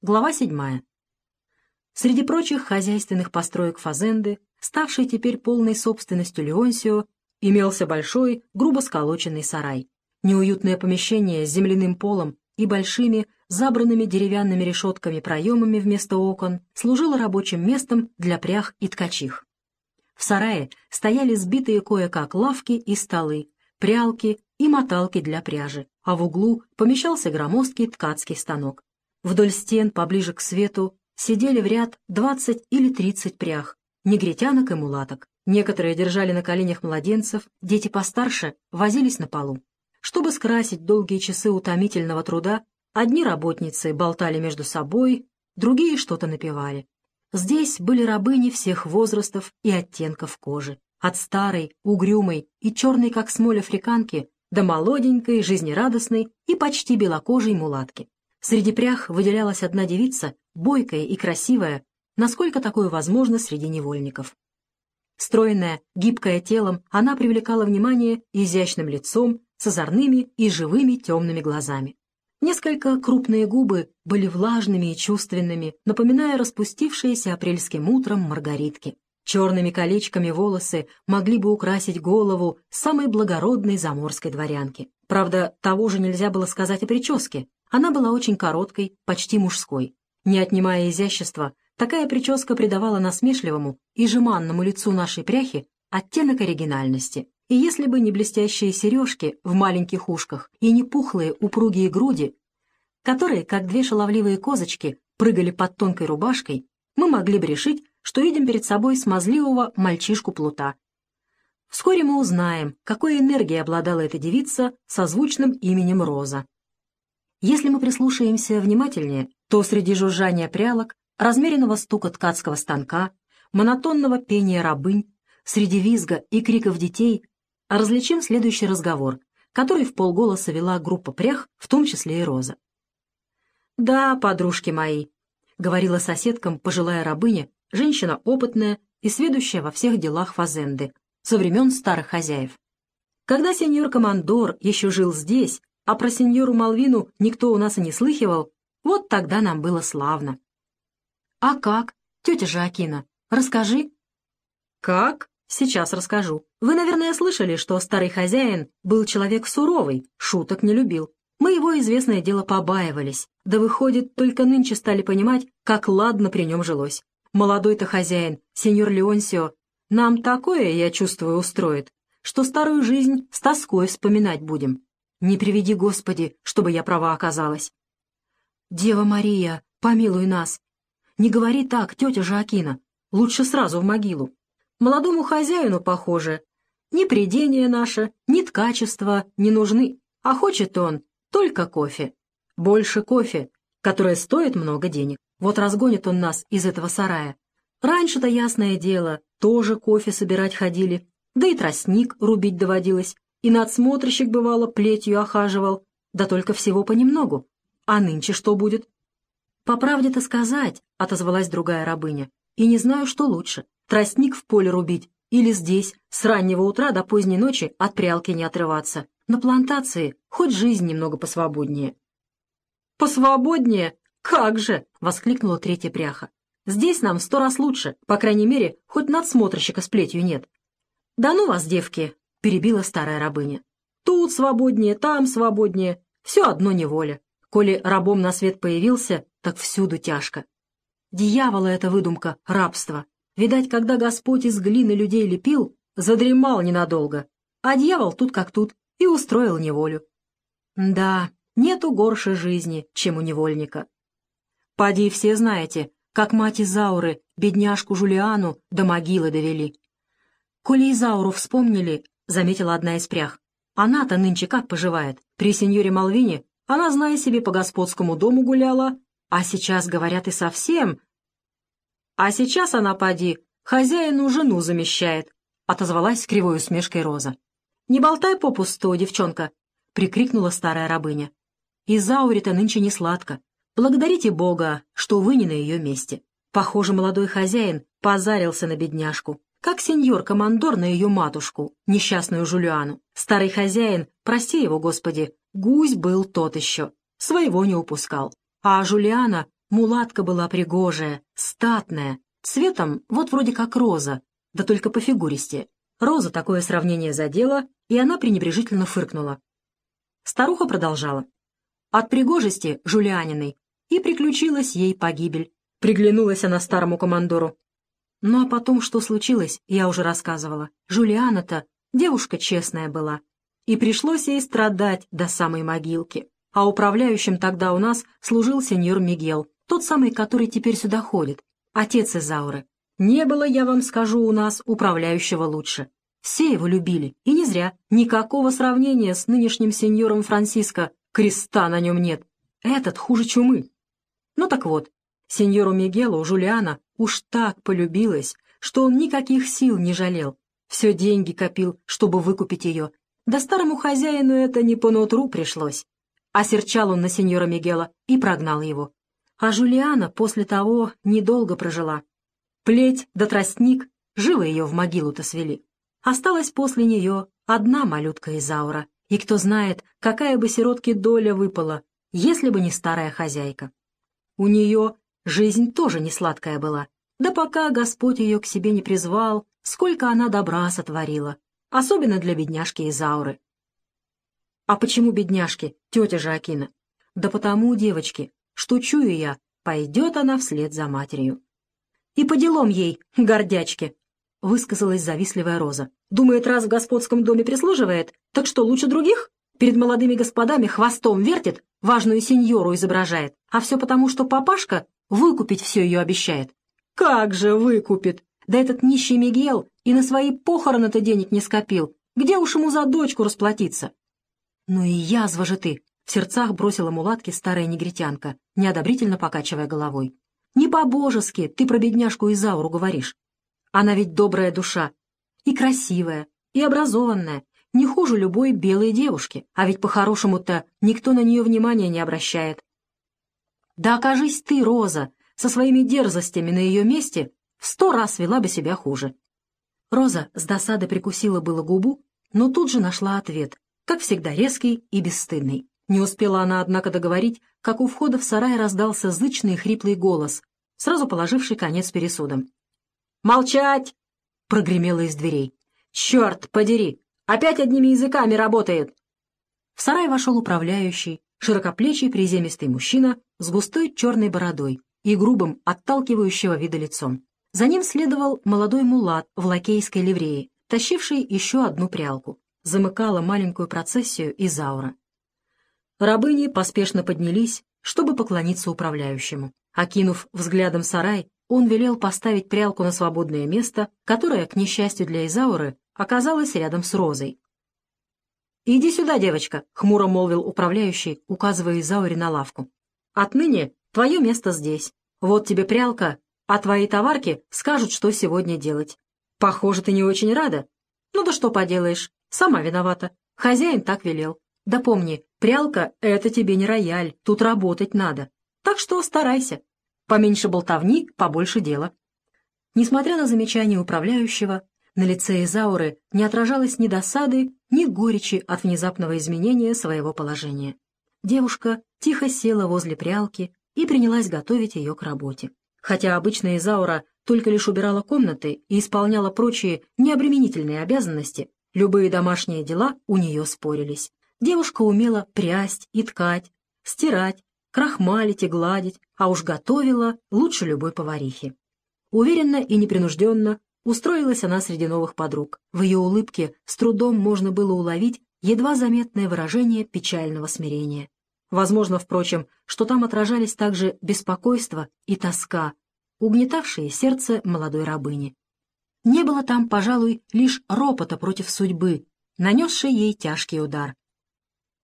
Глава 7. Среди прочих хозяйственных построек Фазенды, ставшей теперь полной собственностью Леонсио, имелся большой, грубо сколоченный сарай. Неуютное помещение с земляным полом и большими, забранными деревянными решетками проемами вместо окон служило рабочим местом для прях и ткачих. В сарае стояли сбитые кое-как лавки и столы, прялки и моталки для пряжи, а в углу помещался громоздкий ткацкий станок. Вдоль стен, поближе к свету, сидели в ряд двадцать или тридцать прях, негритянок и мулаток. Некоторые держали на коленях младенцев, дети постарше возились на полу. Чтобы скрасить долгие часы утомительного труда, одни работницы болтали между собой, другие что-то напевали. Здесь были рабыни всех возрастов и оттенков кожи, от старой, угрюмой и черной, как смоль африканки, до молоденькой, жизнерадостной и почти белокожей мулатки. Среди прях выделялась одна девица, бойкая и красивая, насколько такое возможно среди невольников. Стройная, гибкая телом, она привлекала внимание изящным лицом, с озорными и живыми темными глазами. Несколько крупные губы были влажными и чувственными, напоминая распустившиеся апрельским утром маргаритки. Черными колечками волосы могли бы украсить голову самой благородной заморской дворянки. Правда, того же нельзя было сказать о прическе. Она была очень короткой, почти мужской. Не отнимая изящества, такая прическа придавала насмешливому и жеманному лицу нашей пряхи оттенок оригинальности. И если бы не блестящие сережки в маленьких ушках и не пухлые упругие груди, которые, как две шаловливые козочки, прыгали под тонкой рубашкой, мы могли бы решить, что видим перед собой смазливого мальчишку-плута. Вскоре мы узнаем, какой энергией обладала эта девица со звучным именем Роза. Если мы прислушаемся внимательнее, то среди жужжания прялок, размеренного стука ткацкого станка, монотонного пения рабынь, среди визга и криков детей различим следующий разговор, который в полголоса вела группа прях, в том числе и Роза. «Да, подружки мои», — говорила соседкам пожилая рабыня, женщина опытная и сведущая во всех делах Фазенды, со времен старых хозяев. Когда сеньор-командор еще жил здесь, а про сеньору Малвину никто у нас и не слыхивал, вот тогда нам было славно. А как? Тетя Жакина, расскажи. Как? Сейчас расскажу. Вы, наверное, слышали, что старый хозяин был человек суровый, шуток не любил. Мы его, известное дело, побаивались. Да выходит, только нынче стали понимать, как ладно при нем жилось. Молодой-то хозяин, сеньор Леонсио, нам такое, я чувствую, устроит, что старую жизнь с тоской вспоминать будем. Не приведи, Господи, чтобы я права оказалась. Дева Мария, помилуй нас. Не говори так, тетя Жоакина. Лучше сразу в могилу. Молодому хозяину, похоже, ни придение наше, ни ткачество не нужны, а хочет он только кофе. Больше кофе, которое стоит много денег. Вот разгонит он нас из этого сарая. Раньше-то, ясное дело, тоже кофе собирать ходили, да и тростник рубить доводилось и надсмотрщик, бывало, плетью охаживал, да только всего понемногу. А нынче что будет? «По правде-то сказать», — отозвалась другая рабыня, — «и не знаю, что лучше, тростник в поле рубить или здесь, с раннего утра до поздней ночи от прялки не отрываться. На плантации хоть жизнь немного посвободнее». «Посвободнее? Как же!» — воскликнула третья пряха. «Здесь нам сто раз лучше, по крайней мере, хоть надсмотрщика с плетью нет». «Да ну вас, девки, — перебила старая рабыня. «Тут свободнее, там свободнее, все одно неволя. Коли рабом на свет появился, так всюду тяжко. Дьявола эта выдумка, рабство. Видать, когда Господь из глины людей лепил, задремал ненадолго, а дьявол тут как тут и устроил неволю. Да, нету горше жизни, чем у невольника. Поди все знаете, как мать Изауры, бедняжку Жулиану, до могилы довели. Коли Изауру вспомнили, — заметила одна из прях. «Она-то нынче как поживает? При сеньоре Малвине она, зная себе, по господскому дому гуляла, а сейчас, говорят, и совсем...» «А сейчас она, поди, хозяину жену замещает», — отозвалась с кривой усмешкой Роза. «Не болтай попусту, девчонка», — прикрикнула старая рабыня. «Изауре-то нынче не сладко. Благодарите Бога, что вы не на ее месте. Похоже, молодой хозяин позарился на бедняжку как сеньор-командор на ее матушку, несчастную Жулиану. Старый хозяин, прости его, Господи, гусь был тот еще, своего не упускал. А Жулиана Мулатка была пригожая, статная, цветом вот вроде как роза, да только по фигуристе. Роза такое сравнение задела, и она пренебрежительно фыркнула. Старуха продолжала. От пригожести Жулианиной и приключилась ей погибель. Приглянулась она старому командору. Ну а потом, что случилось, я уже рассказывала. Жулиана-то девушка честная была. И пришлось ей страдать до самой могилки. А управляющим тогда у нас служил сеньор Мигел, тот самый, который теперь сюда ходит, отец Изауры. Не было, я вам скажу, у нас управляющего лучше. Все его любили, и не зря. Никакого сравнения с нынешним сеньором Франциско. Креста на нем нет. Этот хуже чумы. Ну так вот, сеньору Мигелу Жулиана уж так полюбилась, что он никаких сил не жалел. Все деньги копил, чтобы выкупить ее. Да старому хозяину это не по нутру пришлось. Осерчал он на сеньора Мигела и прогнал его. А Жулиана после того недолго прожила. Плеть да тростник живо ее в могилу-то свели. Осталась после нее одна малютка Изаура, и кто знает, какая бы сиротке доля выпала, если бы не старая хозяйка. У нее жизнь тоже не сладкая была, да пока Господь ее к себе не призвал, сколько она добра сотворила, особенно для бедняжки Изауры. А почему бедняжки, тетя Жакина? Да потому, девочки, что чую я, пойдет она вслед за матерью. И по делам ей, гордячке, — высказалась завистливая Роза. «Думает, раз в господском доме прислуживает, так что лучше других? Перед молодыми господами хвостом вертит, важную сеньору изображает, а все потому, что папашка выкупить все ее обещает». «Как же выкупит? Да этот нищий Мигел и на свои похороны-то денег не скопил. Где уж ему за дочку расплатиться?» «Ну и язва же ты!» — в сердцах бросила мулатки старая негритянка, неодобрительно покачивая головой. Не по-божески ты про бедняжку Изауру говоришь. Она ведь добрая душа. И красивая, и образованная, не хуже любой белой девушки. А ведь по-хорошему-то никто на нее внимания не обращает. Да окажись ты, Роза, со своими дерзостями на ее месте, в сто раз вела бы себя хуже. Роза с досады прикусила было губу, но тут же нашла ответ, как всегда резкий и бесстыдный. Не успела она, однако, договорить, как у входа в сарай раздался зычный хриплый голос, сразу положивший конец пересудам. «Молчать!» — прогремело из дверей. «Черт подери! Опять одними языками работает!» В сарай вошел управляющий, широкоплечий приземистый мужчина с густой черной бородой и грубым, отталкивающего вида лицом. За ним следовал молодой мулат в лакейской ливрее, тащивший еще одну прялку. Замыкала маленькую процессию Изаура. Рабыни поспешно поднялись, чтобы поклониться управляющему. Окинув взглядом сарай, он велел поставить прялку на свободное место, которое, к несчастью для Изауры, оказалось рядом с Розой. «Иди сюда, девочка», — хмуро молвил управляющий, указывая Изауре на лавку. «Отныне твое место здесь. Вот тебе прялка, а твои товарки скажут, что сегодня делать. Похоже, ты не очень рада. Ну да что поделаешь, сама виновата. Хозяин так велел. Да помни, прялка — это тебе не рояль, тут работать надо. Так что старайся. Поменьше болтовни, побольше дела. Несмотря на замечание управляющего, на лице Изауры не отражалось ни досады, ни горечи от внезапного изменения своего положения. Девушка тихо села возле прялки и принялась готовить ее к работе. Хотя обычно Изаура только лишь убирала комнаты и исполняла прочие необременительные обязанности, любые домашние дела у нее спорились. Девушка умела прясть и ткать, стирать, крахмалить и гладить, а уж готовила лучше любой поварихи. Уверенно и непринужденно устроилась она среди новых подруг. В ее улыбке с трудом можно было уловить едва заметное выражение печального смирения. Возможно, впрочем, что там отражались также беспокойство и тоска, угнетавшие сердце молодой рабыни. Не было там, пожалуй, лишь ропота против судьбы, нанесшей ей тяжкий удар.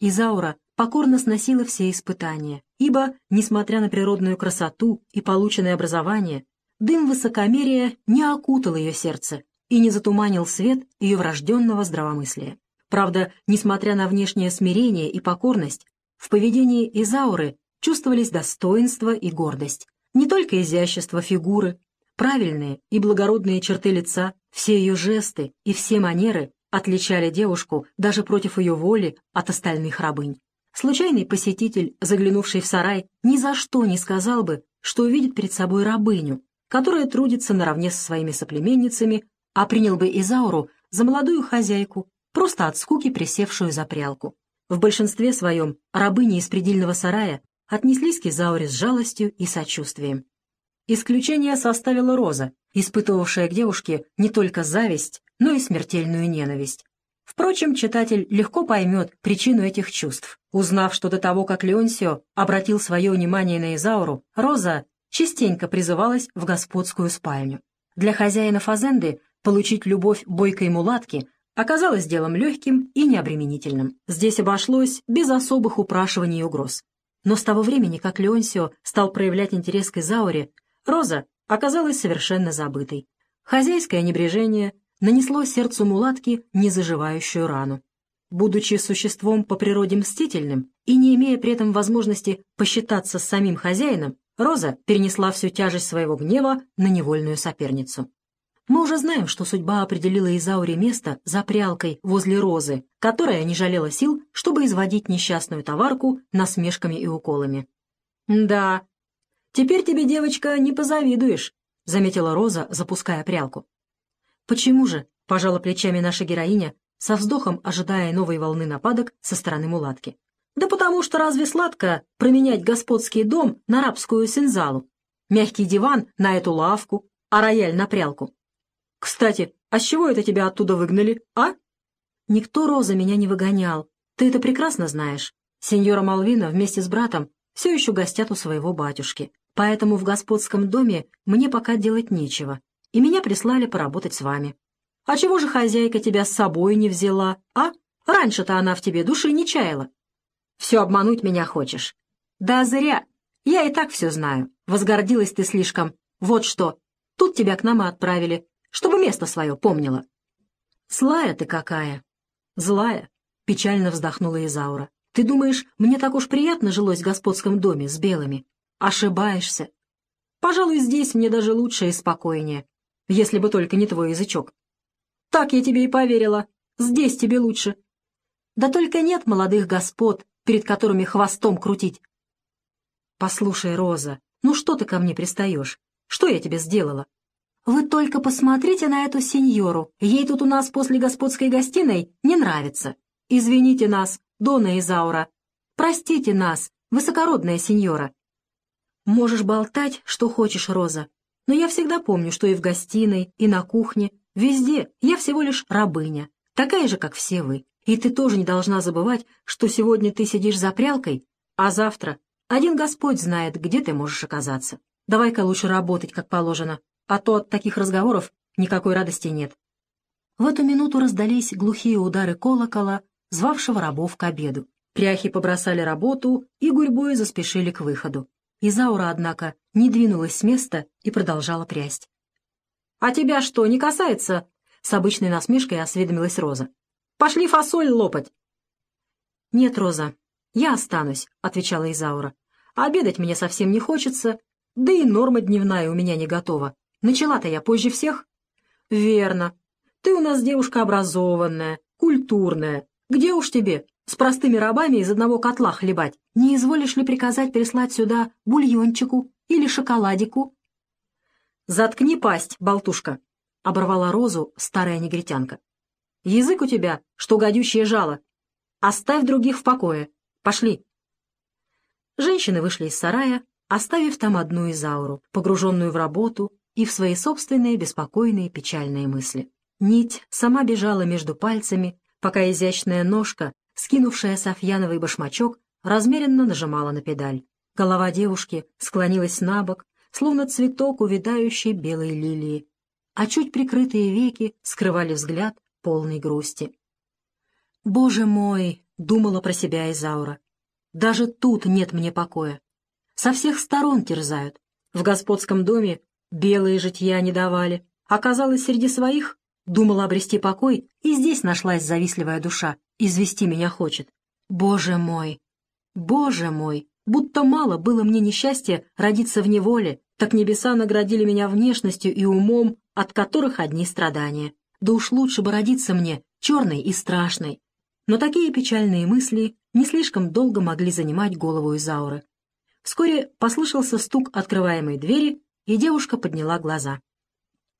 Изаура покорно сносила все испытания, ибо, несмотря на природную красоту и полученное образование, дым высокомерия не окутал ее сердце и не затуманил свет ее врожденного здравомыслия. Правда, несмотря на внешнее смирение и покорность, в поведении Изауры чувствовались достоинство и гордость, не только изящество фигуры, правильные и благородные черты лица, все ее жесты и все манеры отличали девушку даже против ее воли от остальных рабынь. случайный посетитель, заглянувший в сарай, ни за что не сказал бы, что увидит перед собой рабыню, которая трудится наравне со своими соплеменницами, а принял бы Изауру за молодую хозяйку, просто от скуки присевшую за прялку. В большинстве своем рабыни из предельного сарая отнеслись к Изауре с жалостью и сочувствием. Исключение составила Роза, испытывавшая к девушке не только зависть, но и смертельную ненависть. Впрочем, читатель легко поймет причину этих чувств. Узнав, что до того, как Леонсио обратил свое внимание на Изауру, Роза частенько призывалась в господскую спальню. Для хозяина Фазенды получить любовь бойкой мулатки оказалось делом легким и необременительным. Здесь обошлось без особых упрашиваний и угроз. Но с того времени, как Леонсио стал проявлять интерес к Изауре, Роза оказалась совершенно забытой. Хозяйское небрежение нанесло сердцу мулатки незаживающую рану. Будучи существом по природе мстительным и не имея при этом возможности посчитаться с самим хозяином, Роза перенесла всю тяжесть своего гнева на невольную соперницу. Мы уже знаем, что судьба определила Изауре место за прялкой возле Розы, которая не жалела сил, чтобы изводить несчастную товарку насмешками и уколами. «Да, теперь тебе, девочка, не позавидуешь», — заметила Роза, запуская прялку. «Почему же?» — пожала плечами наша героиня, со вздохом ожидая новой волны нападок со стороны мулатки. «Да потому что разве сладко променять господский дом на рабскую сензалу? Мягкий диван на эту лавку, а рояль на прялку. Кстати, а с чего это тебя оттуда выгнали, а?» «Никто, Роза, меня не выгонял. Ты это прекрасно знаешь. Сеньора Малвина вместе с братом все еще гостят у своего батюшки. Поэтому в господском доме мне пока делать нечего и меня прислали поработать с вами. А чего же хозяйка тебя с собой не взяла, а? Раньше-то она в тебе души не чаяла. Все обмануть меня хочешь. Да зря. Я и так все знаю. Возгордилась ты слишком. Вот что. Тут тебя к нам и отправили, чтобы место свое помнила. Злая ты какая. Злая. Печально вздохнула Изаура. Ты думаешь, мне так уж приятно жилось в господском доме с белыми? Ошибаешься. Пожалуй, здесь мне даже лучше и спокойнее если бы только не твой язычок. Так я тебе и поверила. Здесь тебе лучше. Да только нет молодых господ, перед которыми хвостом крутить. Послушай, Роза, ну что ты ко мне пристаешь? Что я тебе сделала? Вы только посмотрите на эту сеньору. Ей тут у нас после господской гостиной не нравится. Извините нас, Дона Изаура. Простите нас, высокородная сеньора. Можешь болтать, что хочешь, Роза, но я всегда помню, что и в гостиной, и на кухне, везде я всего лишь рабыня, такая же, как все вы. И ты тоже не должна забывать, что сегодня ты сидишь за прялкой, а завтра один Господь знает, где ты можешь оказаться. Давай-ка лучше работать, как положено, а то от таких разговоров никакой радости нет. В эту минуту раздались глухие удары колокола, звавшего рабов к обеду. Пряхи побросали работу и гурьбой заспешили к выходу. Изаура, однако, не двинулась с места и продолжала прясть. «А тебя что, не касается?» — с обычной насмешкой осведомилась Роза. «Пошли фасоль лопать!» «Нет, Роза, я останусь», — отвечала Изаура. «Обедать мне совсем не хочется, да и норма дневная у меня не готова. Начала-то я позже всех». «Верно. Ты у нас девушка образованная, культурная. Где уж тебе с простыми рабами из одного котла хлебать. Не изволишь ли приказать прислать сюда бульончику или шоколадику?» «Заткни пасть, болтушка!» — оборвала Розу старая негритянка. «Язык у тебя, что гадющее жало. Оставь других в покое. Пошли!» Женщины вышли из сарая, оставив там одну Изауру, погруженную в работу и в свои собственные беспокойные печальные мысли. Нить сама бежала между пальцами, пока изящная ножка скинувшая Софьяновый башмачок, размеренно нажимала на педаль. Голова девушки склонилась на бок, словно цветок увядающей белой лилии, а чуть прикрытые веки скрывали взгляд полной грусти. «Боже мой!» — думала про себя Изаура. «Даже тут нет мне покоя. Со всех сторон терзают. В господском доме белые житья не давали. Оказалось, среди своих думала обрести покой, и здесь нашлась завистливая душа, извести меня хочет. Боже мой! Боже мой! Будто мало было мне несчастья родиться в неволе, так небеса наградили меня внешностью и умом, от которых одни страдания. Да уж лучше бы родиться мне черной и страшной. Но такие печальные мысли не слишком долго могли занимать голову Изауры. Вскоре послышался стук открываемой двери, и девушка подняла глаза.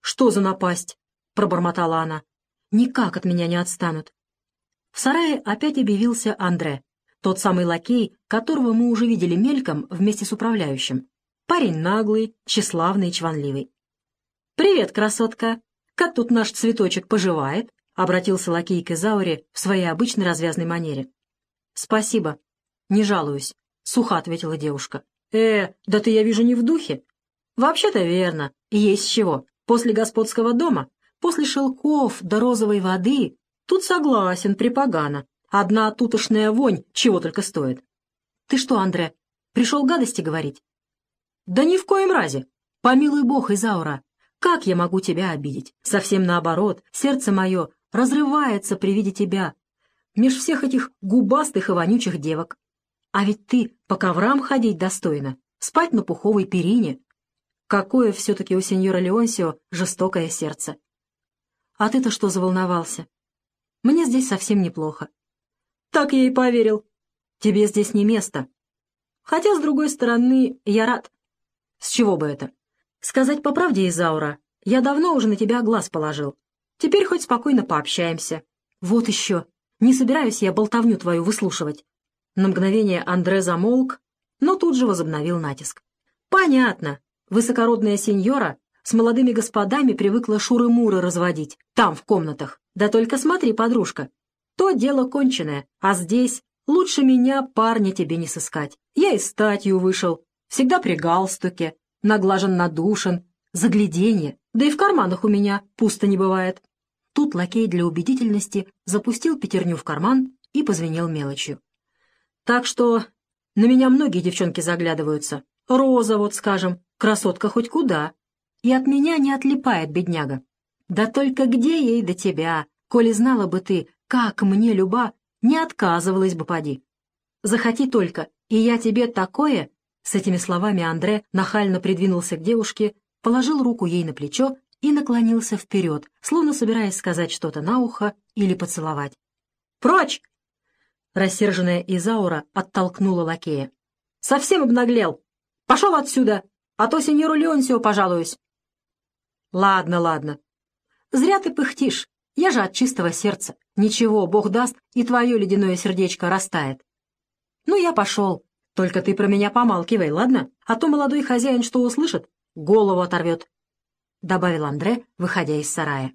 «Что за напасть?» — пробормотала она. «Никак от меня не отстанут». В сарае опять объявился Андре, тот самый лакей, которого мы уже видели мельком вместе с управляющим. Парень наглый, тщеславный и чванливый. «Привет, красотка! Как тут наш цветочек поживает?» — обратился лакей к Изауре в своей обычной развязной манере. «Спасибо. Не жалуюсь», — сухо ответила девушка. «Э, да ты, я вижу, не в духе». «Вообще-то верно. Есть чего. После господского дома, после шелков до розовой воды, тут согласен, припогано. Одна тутошная вонь чего только стоит». «Ты что, Андре, пришел гадости говорить?» «Да ни в коем разе. Помилуй бог, Изаура. Как я могу тебя обидеть? Совсем наоборот, сердце мое разрывается при виде тебя, меж всех этих губастых и вонючих девок. А ведь ты по коврам ходить достойно, спать на пуховой перине. Какое все-таки у сеньора Леонсио жестокое сердце. А ты-то что заволновался? Мне здесь совсем неплохо. Так я и поверил. Тебе здесь не место. Хотя, с другой стороны, я рад. С чего бы это? Сказать по правде, Изаура, я давно уже на тебя глаз положил. Теперь хоть спокойно пообщаемся. Вот еще. Не собираюсь я болтовню твою выслушивать. На мгновение Андре замолк, но тут же возобновил натиск. Понятно. Высокородная сеньора с молодыми господами привыкла шуры-муры разводить, там, в комнатах. Да только смотри, подружка, то дело конченое, а здесь лучше меня парня тебе не сыскать. Я и статью вышел, всегда при галстуке, наглажен надушен, загляденье, да и в карманах у меня пусто не бывает. Тут лакей для убедительности запустил пятерню в карман и позвенел мелочью. Так что на меня многие девчонки заглядываются. Роза, вот скажем, красотка хоть куда. И от меня не отлипает бедняга. Да только где ей до тебя, коли знала бы ты, как мне люба, не отказывалась бы поди. Захоти только, и я тебе такое с этими словами Андре нахально придвинулся к девушке, положил руку ей на плечо и наклонился вперед, словно собираясь сказать что-то на ухо или поцеловать. «Прочь!» Рассерженная Изаура оттолкнула лакея. «Совсем обнаглел! Пошел отсюда, а то сеньору Леонсио пожалуюсь!» «Ладно, ладно. Зря ты пыхтишь, я же от чистого сердца. Ничего, Бог даст, и твое ледяное сердечко растает. Ну, я пошел, только ты про меня помалкивай, ладно? А то молодой хозяин что услышит, голову оторвет», — добавил Андре, выходя из сарая.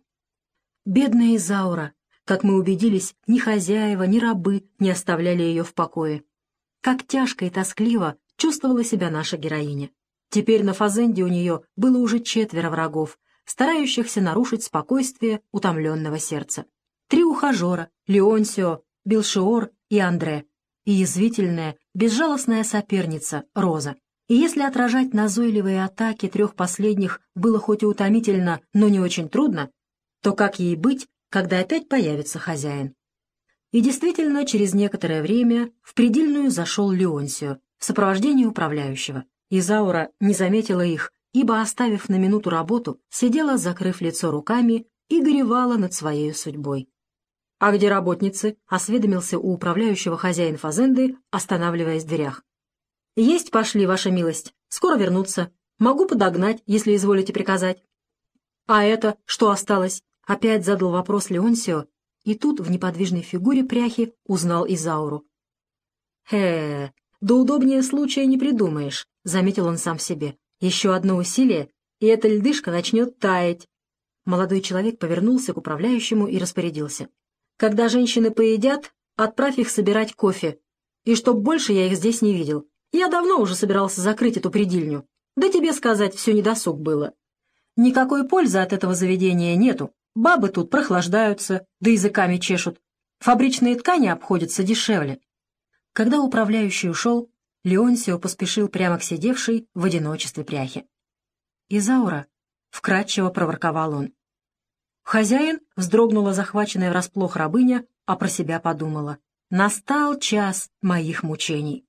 Бедная Изаура, как мы убедились, ни хозяева, ни рабы не оставляли ее в покое. Как тяжко и тоскливо чувствовала себя наша героиня. Теперь на Фазенде у нее было уже четверо врагов, старающихся нарушить спокойствие утомленного сердца. Три ухажера — Леонсио, Билшиор и Андре — и язвительная, безжалостная соперница Роза. И если отражать назойливые атаки трех последних было хоть и утомительно, но не очень трудно, то как ей быть, когда опять появится хозяин? И действительно, через некоторое время в предельную зашел Леонсио в сопровождении управляющего. Изаура не заметила их, ибо, оставив на минуту работу, сидела, закрыв лицо руками, и горевала над своей судьбой. «А где работницы?» — осведомился у управляющего хозяин фазенды, останавливаясь в дверях. «Есть пошли, ваша милость. Скоро вернутся. Могу подогнать, если изволите приказать». «А это что осталось?» — опять задал вопрос Леонсио, и тут в неподвижной фигуре пряхи узнал Изауру. «Хе, да удобнее случая не придумаешь», — заметил он сам себе. «Еще одно усилие, и эта льдышка начнет таять». Молодой человек повернулся к управляющему и распорядился. Когда женщины поедят, отправь их собирать кофе. И чтоб больше я их здесь не видел. Я давно уже собирался закрыть эту предельню. Да тебе сказать, все недосуг было. Никакой пользы от этого заведения нету. Бабы тут прохлаждаются, да языками чешут. Фабричные ткани обходятся дешевле. Когда управляющий ушел, Леонсио поспешил прямо к сидевшей в одиночестве пряхе. «Изаура», — вкратчиво проворковал он, Хозяин вздрогнула захваченная врасплох рабыня, а про себя подумала. Настал час моих мучений.